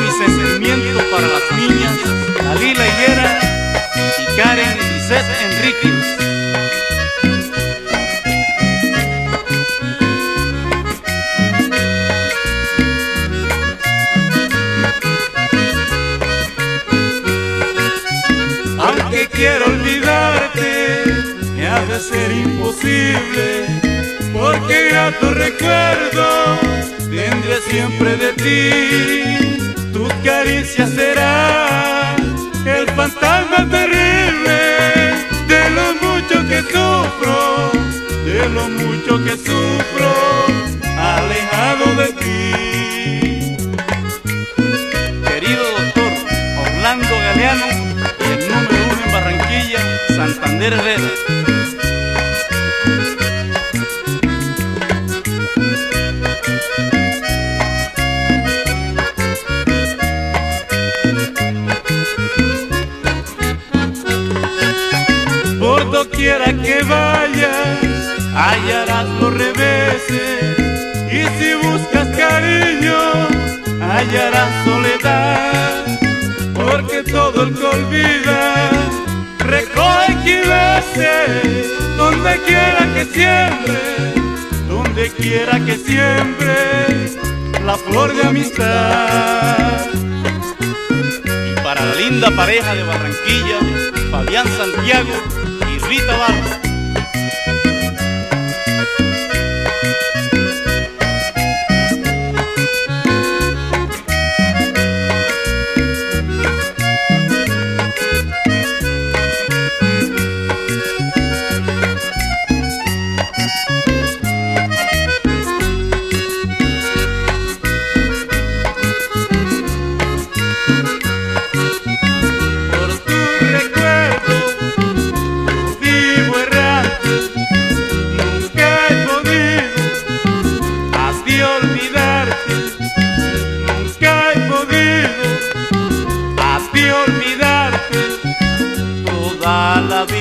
mi sentimiento para las niñas Dalila Higuera y Karen y Lisette Enríquez. Aunque quiero olvidarte, me ha de ser imposible, porque grato recuerdo tendré siempre de ti. Tus caricias serán el fantasma terrible de lo mucho que sufro, de lo mucho que sufro, alejado de ti. Querido doctor Orlando Galeano el número uno en Barranquilla, Santander Herrera. Por doquiera que vayas, hallarás los reveses. Y si buscas cariño, hallarás soledad. Porque todo el que olvida, recoge equivoce. Donde quiera que siembre, donde quiera que siembre, la flor de amistad. Y para la linda pareja de Barranquilla, Fabián Santiago y Rita Barros.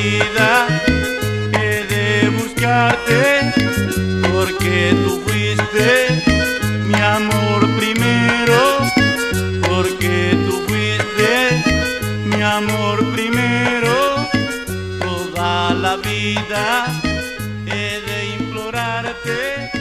vida he de buscarte porque tú fuiste mi amor primero, porque tú fuiste mi amor primero, toda la vida he de implorarte.